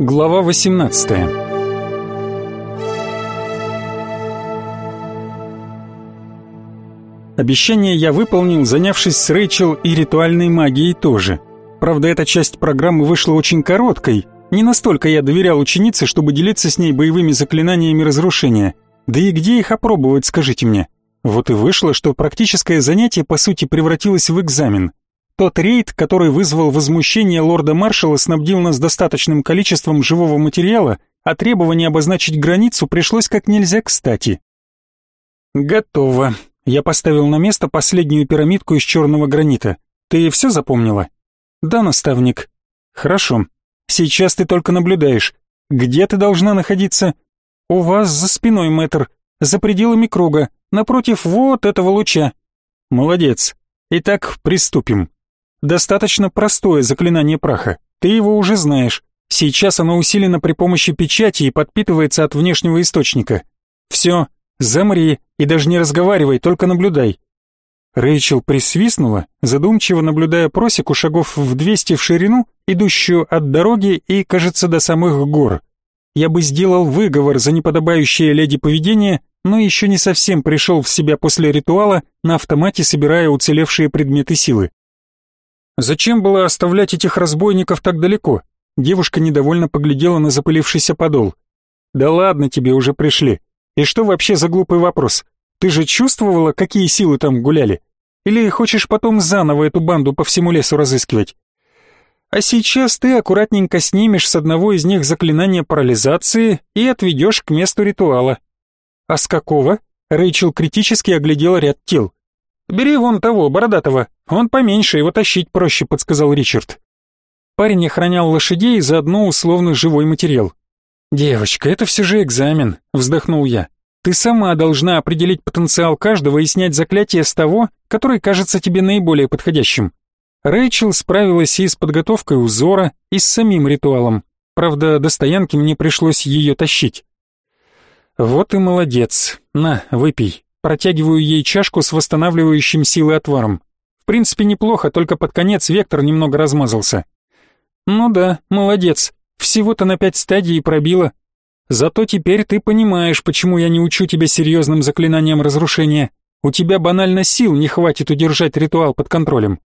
Глава 18 Обещание я выполнил, занявшись с Рэйчел и ритуальной магией тоже. Правда, эта часть программы вышла очень короткой. Не настолько я доверял ученице, чтобы делиться с ней боевыми заклинаниями разрушения. Да и где их опробовать, скажите мне? Вот и вышло, что практическое занятие по сути превратилось в экзамен. Тот рейд, который вызвал возмущение лорда-маршала, снабдил нас достаточным количеством живого материала, а требование обозначить границу пришлось как нельзя кстати. Готово. Я поставил на место последнюю пирамидку из черного гранита. Ты все запомнила? Да, наставник. Хорошо. Сейчас ты только наблюдаешь. Где ты должна находиться? У вас за спиной, мэтр, за пределами круга, напротив вот этого луча. Молодец. Итак, приступим. Достаточно простое заклинание праха. Ты его уже знаешь. Сейчас оно усилено при помощи печати и подпитывается от внешнего источника. Все, замри и даже не разговаривай, только наблюдай. Рэйчел присвистнула, задумчиво наблюдая просеку шагов в 200 в ширину, идущую от дороги и, кажется, до самых гор. Я бы сделал выговор за неподобающее леди поведение, но еще не совсем пришел в себя после ритуала, на автомате собирая уцелевшие предметы силы. Зачем было оставлять этих разбойников так далеко? Девушка недовольно поглядела на запылившийся подол. Да ладно тебе, уже пришли. И что вообще за глупый вопрос? Ты же чувствовала, какие силы там гуляли? Или хочешь потом заново эту банду по всему лесу разыскивать? А сейчас ты аккуратненько снимешь с одного из них заклинание парализации и отведешь к месту ритуала. А с какого? Рэйчел критически оглядела ряд тел. «Бери вон того, бородатого, он поменьше, его тащить проще», — подсказал Ричард. Парень охранял лошадей заодно условно живой материал. «Девочка, это все же экзамен», — вздохнул я. «Ты сама должна определить потенциал каждого и снять заклятие с того, который кажется тебе наиболее подходящим». Рэйчел справилась и с подготовкой узора, и с самим ритуалом. Правда, до стоянки мне пришлось ее тащить. «Вот и молодец. На, выпей». Протягиваю ей чашку с восстанавливающим силы отваром. В принципе, неплохо, только под конец вектор немного размазался. Ну да, молодец. Всего-то на пять стадий пробила. Зато теперь ты понимаешь, почему я не учу тебя серьезным заклинаниям разрушения. У тебя банально сил не хватит удержать ритуал под контролем.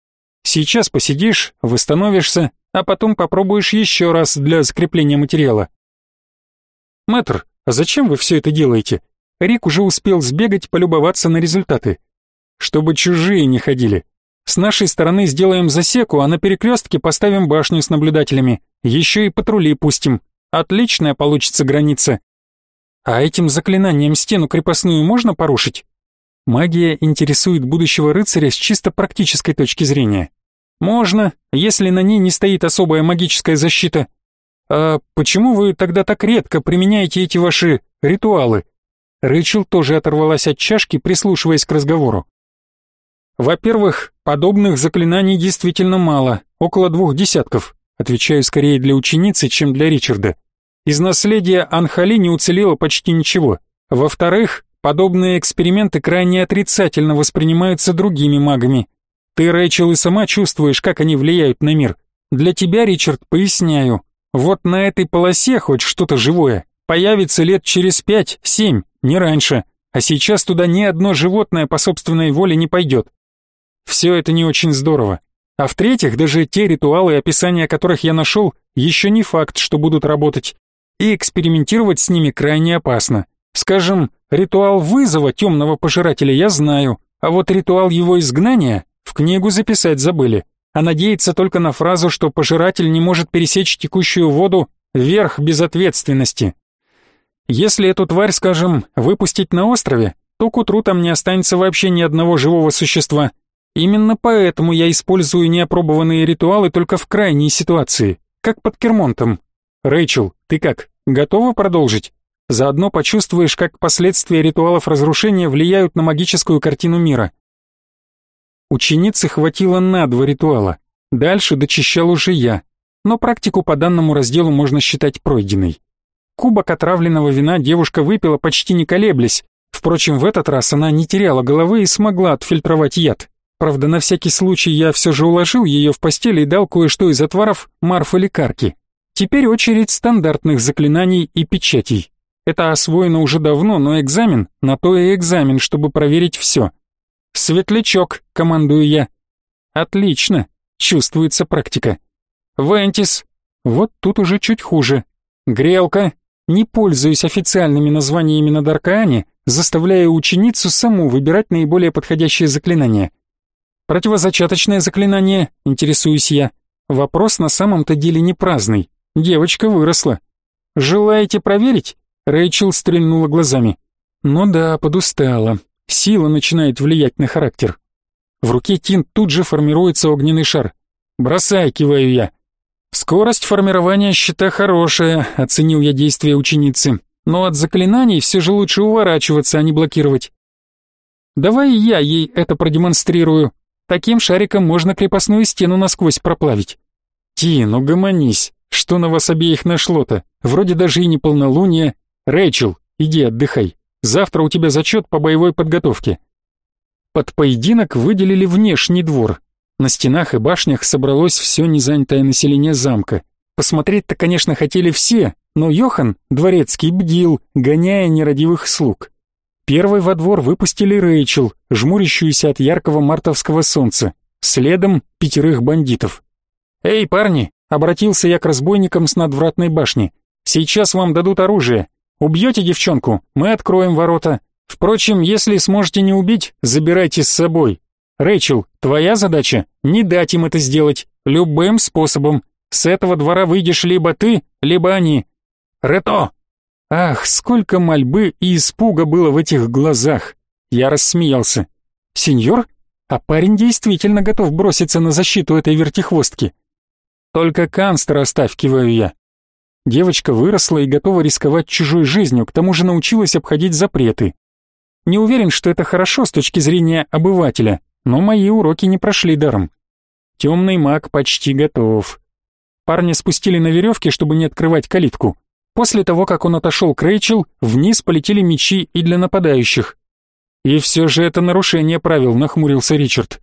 Сейчас посидишь, восстановишься, а потом попробуешь еще раз для закрепления материала. Мэтр, а зачем вы все это делаете? Рик уже успел сбегать, полюбоваться на результаты. Чтобы чужие не ходили. С нашей стороны сделаем засеку, а на перекрестке поставим башню с наблюдателями. Еще и патрули пустим. Отличная получится граница. А этим заклинанием стену крепостную можно порушить? Магия интересует будущего рыцаря с чисто практической точки зрения. Можно, если на ней не стоит особая магическая защита. А почему вы тогда так редко применяете эти ваши ритуалы? Рэйчел тоже оторвалась от чашки, прислушиваясь к разговору. Во-первых, подобных заклинаний действительно мало, около двух десятков. Отвечаю скорее для ученицы, чем для Ричарда. Из наследия Анхали не уцелело почти ничего. Во-вторых, подобные эксперименты крайне отрицательно воспринимаются другими магами. Ты, Рэйчел, и сама чувствуешь, как они влияют на мир. Для тебя, Ричард, поясняю. Вот на этой полосе хоть что-то живое появится лет через пять-семь, не раньше, а сейчас туда ни одно животное по собственной воле не пойдет. Все это не очень здорово. А в-третьих, даже те ритуалы, описания которых я нашел, еще не факт, что будут работать. И экспериментировать с ними крайне опасно. Скажем, ритуал вызова темного пожирателя я знаю, а вот ритуал его изгнания в книгу записать забыли. А надеяться только на фразу, что пожиратель не может пересечь текущую воду, верх безответственности. Если эту тварь, скажем, выпустить на острове, то к утру там не останется вообще ни одного живого существа. Именно поэтому я использую неопробованные ритуалы только в крайней ситуации, как под Кермонтом. Рэйчел, ты как, готова продолжить? Заодно почувствуешь, как последствия ритуалов разрушения влияют на магическую картину мира. Ученицы хватило на два ритуала. Дальше дочищал уже я, но практику по данному разделу можно считать пройденной. Кубок отравленного вина девушка выпила почти не колеблясь. Впрочем, в этот раз она не теряла головы и смогла отфильтровать яд. Правда, на всякий случай я все же уложил ее в постель и дал кое-что из отваров марфа лекарки. Теперь очередь стандартных заклинаний и печатей. Это освоено уже давно, но экзамен, на то и экзамен, чтобы проверить все. «Светлячок», — командую я. «Отлично», — чувствуется практика. «Вентис». Вот тут уже чуть хуже. «Грелка». Не пользуюсь официальными названиями на Даркаане, заставляя ученицу саму выбирать наиболее подходящее заклинание. Противозачаточное заклинание, интересуюсь я. Вопрос на самом-то деле не праздный. Девочка выросла. Желаете проверить? Рэйчел стрельнула глазами. Ну да, подустала. Сила начинает влиять на характер. В руке Тин тут же формируется огненный шар. «Бросай», — киваю я. «Скорость формирования щита хорошая», — оценил я действия ученицы. «Но от заклинаний все же лучше уворачиваться, а не блокировать». «Давай я ей это продемонстрирую. Таким шариком можно крепостную стену насквозь проплавить». «Тин, угомонись. Что на вас обеих нашло-то? Вроде даже и не полнолуние. Рэйчел, иди отдыхай. Завтра у тебя зачет по боевой подготовке. Под поединок выделили внешний двор. На стенах и башнях собралось все незанятое население замка. Посмотреть-то, конечно, хотели все, но Йохан, дворецкий, бдил, гоняя нерадивых слуг. Первой во двор выпустили Рэйчел, жмурящуюся от яркого мартовского солнца. Следом пятерых бандитов. «Эй, парни!» — обратился я к разбойникам с надвратной башни. «Сейчас вам дадут оружие. Убьете девчонку, мы откроем ворота. Впрочем, если сможете не убить, забирайте с собой. Рэйчел, твоя задача — не дать им это сделать, любым способом. С этого двора выйдешь либо ты, либо они. Рето!» Ах, сколько мольбы и испуга было в этих глазах. Я рассмеялся. «Сеньор? А парень действительно готов броситься на защиту этой вертихвостки». «Только канстера оставь», — киваю я. Девочка выросла и готова рисковать чужой жизнью, к тому же научилась обходить запреты. Не уверен, что это хорошо с точки зрения обывателя, но мои уроки не прошли даром. Темный маг почти готов. Парня спустили на веревке, чтобы не открывать калитку. После того, как он отошел к Рэйчел, вниз полетели мечи и для нападающих. «И все же это нарушение правил», — нахмурился Ричард.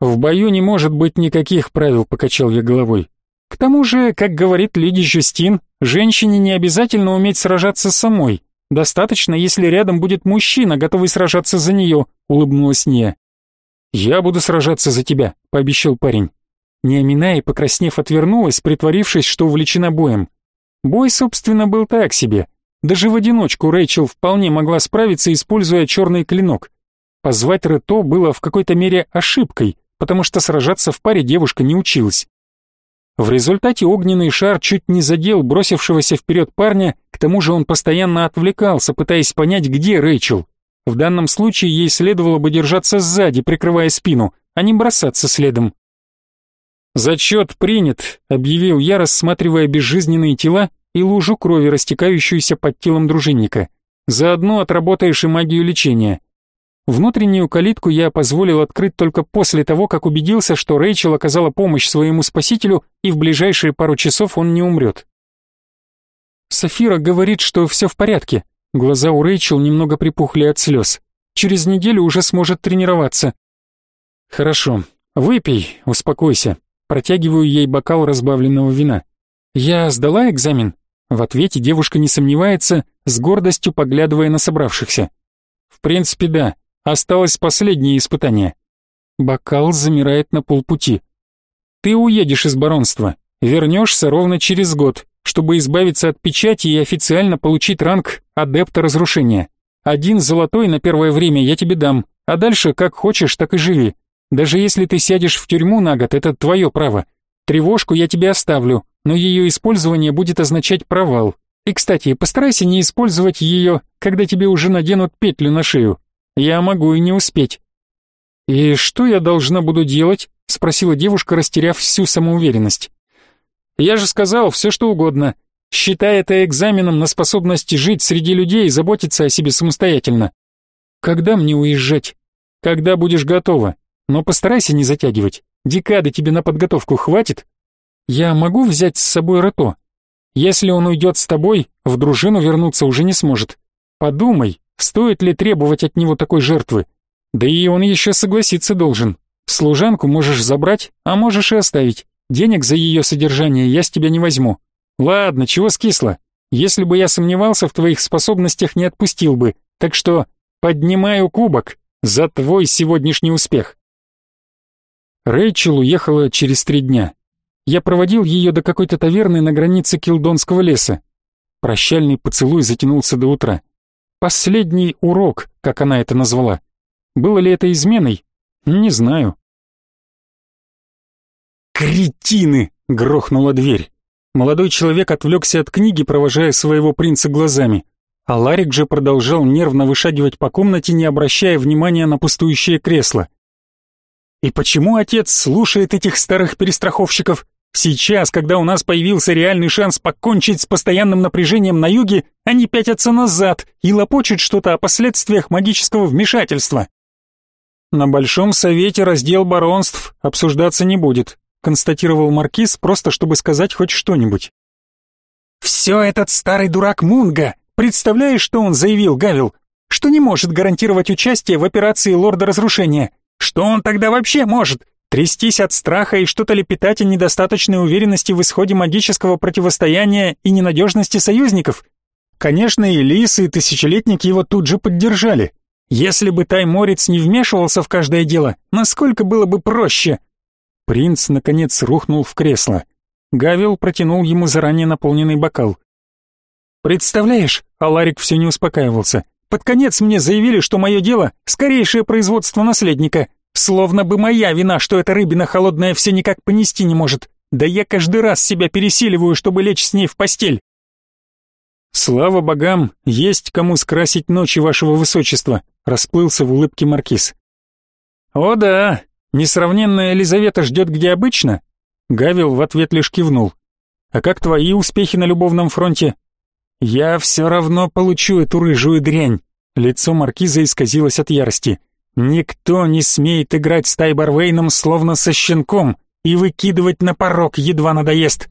«В бою не может быть никаких правил», — покачал я головой. К тому же, как говорит леди Жюстин, женщине не обязательно уметь сражаться самой. Достаточно, если рядом будет мужчина, готовый сражаться за нее», — улыбнулась Ния. «Я буду сражаться за тебя», — пообещал парень. Неамина и, покраснев, отвернулась, притворившись, что увлечена боем. Бой, собственно, был так себе. Даже в одиночку Рэйчел вполне могла справиться, используя черный клинок. Позвать Рето было в какой-то мере ошибкой, потому что сражаться в паре девушка не училась. В результате огненный шар чуть не задел бросившегося вперед парня, к тому же он постоянно отвлекался, пытаясь понять, где Рэйчел. В данном случае ей следовало бы держаться сзади, прикрывая спину, а не бросаться следом. «Зачет принят», — объявил я, рассматривая безжизненные тела и лужу крови, растекающуюся под телом дружинника. «Заодно отработаешь и магию лечения. Внутреннюю калитку я позволил открыть только после того, как убедился, что Рэйчел оказала помощь своему спасителю и в ближайшие пару часов он не умрет. Софира говорит, что все в порядке. Глаза у Рэйчел немного припухли от слез. Через неделю уже сможет тренироваться. Хорошо, выпей, успокойся. Протягиваю ей бокал разбавленного вина. Я сдала экзамен? В ответе девушка не сомневается, с гордостью поглядывая на собравшихся. В принципе, да. Осталось последнее испытание. Бокал замирает на полпути. Ты уедешь из баронства, вернешься ровно через год, чтобы избавиться от печати и официально получить ранг адепта разрушения. Один золотой на первое время я тебе дам, а дальше как хочешь, так и живи. Даже если ты сядешь в тюрьму на год, это твое право. Тревожку я тебе оставлю, но ее использование будет означать провал. И, кстати, постарайся не использовать ее, когда тебе уже наденут петлю на шею. Я могу и не успеть». «И что я должна буду делать?» — спросила девушка, растеряв всю самоуверенность. «Я же сказал все, что угодно. Считай это экзаменом на способность жить среди людей и заботиться о себе самостоятельно. Когда мне уезжать? Когда будешь готова. Но постарайся не затягивать. Декады тебе на подготовку хватит. Я могу взять с собой Рото. Если он уйдет с тобой, в дружину вернуться уже не сможет. Подумай, Стоит ли требовать от него такой жертвы? Да и он еще согласиться должен. Служанку можешь забрать, а можешь и оставить. Денег за ее содержание я с тебя не возьму. Ладно, чего скисло? Если бы я сомневался в твоих способностях, не отпустил бы. Так что поднимаю кубок за твой сегодняшний успех. Рэйчел уехала через три дня. Я проводил ее до какой-то таверны на границе Килдонского леса. Прощальный поцелуй затянулся до утра. Последний урок, как она это назвала. Было ли это изменой? Не знаю. «Кретины!» — грохнула дверь. Молодой человек отвлекся от книги, провожая своего принца глазами. А Ларик же продолжал нервно вышагивать по комнате, не обращая внимания на пустующее кресло. «И почему отец слушает этих старых перестраховщиков? Сейчас, когда у нас появился реальный шанс покончить с постоянным напряжением на юге, они пятятся назад и лопочут что-то о последствиях магического вмешательства». «На Большом Совете раздел баронств обсуждаться не будет», констатировал Маркиз, просто чтобы сказать хоть что-нибудь. «Все этот старый дурак Мунга! Представляешь, что он заявил, Гавил? Что не может гарантировать участие в операции Лорда Разрушения? Что он тогда вообще может? Трястись от страха и что-то лепетать о недостаточной уверенности в исходе магического противостояния и ненадежности союзников? Конечно, и Лис, и Тысячелетник его тут же поддержали. Если бы Тайморец не вмешивался в каждое дело, насколько было бы проще? Принц, наконец, рухнул в кресло. Гавил протянул ему заранее наполненный бокал. «Представляешь?» — Аларик все не успокаивался. «Под конец мне заявили, что мое дело — скорейшее производство наследника. Словно бы моя вина, что эта рыбина холодная все никак понести не может. Да я каждый раз себя пересиливаю, чтобы лечь с ней в постель». «Слава богам, есть кому скрасить ночи вашего высочества», — расплылся в улыбке маркиз. «О да, Несравненная Елизавета ждет где обычно?» Гавил в ответ лишь кивнул. «А как твои успехи на любовном фронте?» «Я все равно получу эту рыжую дрянь!» Лицо маркиза исказилось от ярости. «Никто не смеет играть с Тайбарвейном словно со щенком и выкидывать на порог, едва надоест!»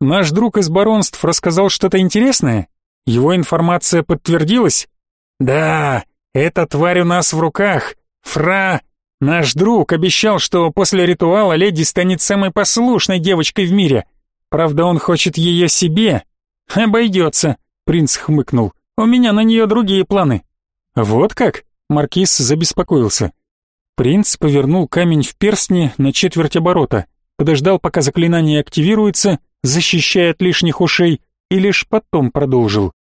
«Наш друг из баронств рассказал что-то интересное? Его информация подтвердилась?» «Да, эта тварь у нас в руках! Фра Наш друг обещал, что после ритуала леди станет самой послушной девочкой в мире. Правда, он хочет ее себе. Обойдется, принц хмыкнул. У меня на нее другие планы. Вот как? Маркиз забеспокоился. Принц повернул камень в перстне на четверть оборота, подождал, пока заклинание активируется, защищая от лишних ушей, и лишь потом продолжил.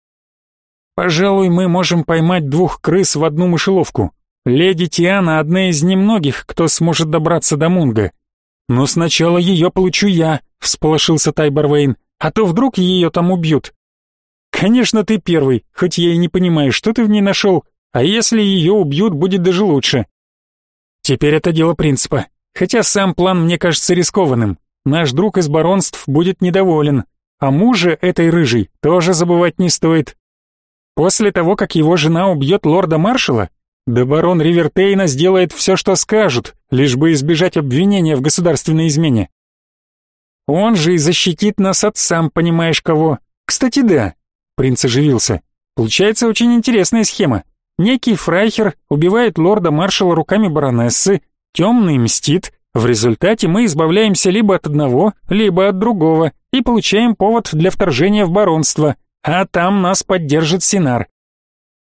«Пожалуй, мы можем поймать двух крыс в одну мышеловку. Леди Тиана одна из немногих, кто сможет добраться до Мунга. Но сначала ее получу я, всполошился Тайбарвейн, а то вдруг ее там убьют. Конечно, ты первый, хоть я и не понимаю, что ты в ней нашел, а если ее убьют, будет даже лучше. Теперь это дело принципа. Хотя сам план мне кажется рискованным. Наш друг из баронств будет недоволен, а мужа этой рыжей тоже забывать не стоит. После того, как его жена убьет лорда-маршала, да барон Ривертейна сделает все, что скажут, лишь бы избежать обвинения в государственной измене. Он же и защитит нас от сам понимаешь кого. Кстати, да, принц оживился. Получается очень интересная схема. Некий фрайхер убивает лорда-маршала руками баронессы, темный мстит, в результате мы избавляемся либо от одного, либо от другого и получаем повод для вторжения в баронство, а там нас поддержит Синар.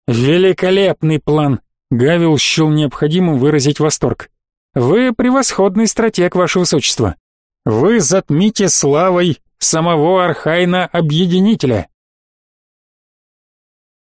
Великолепный план, Гавил счел необходимым выразить восторг. «Вы превосходный стратег, ваше высочество. Вы затмите славой самого Архайна-объединителя».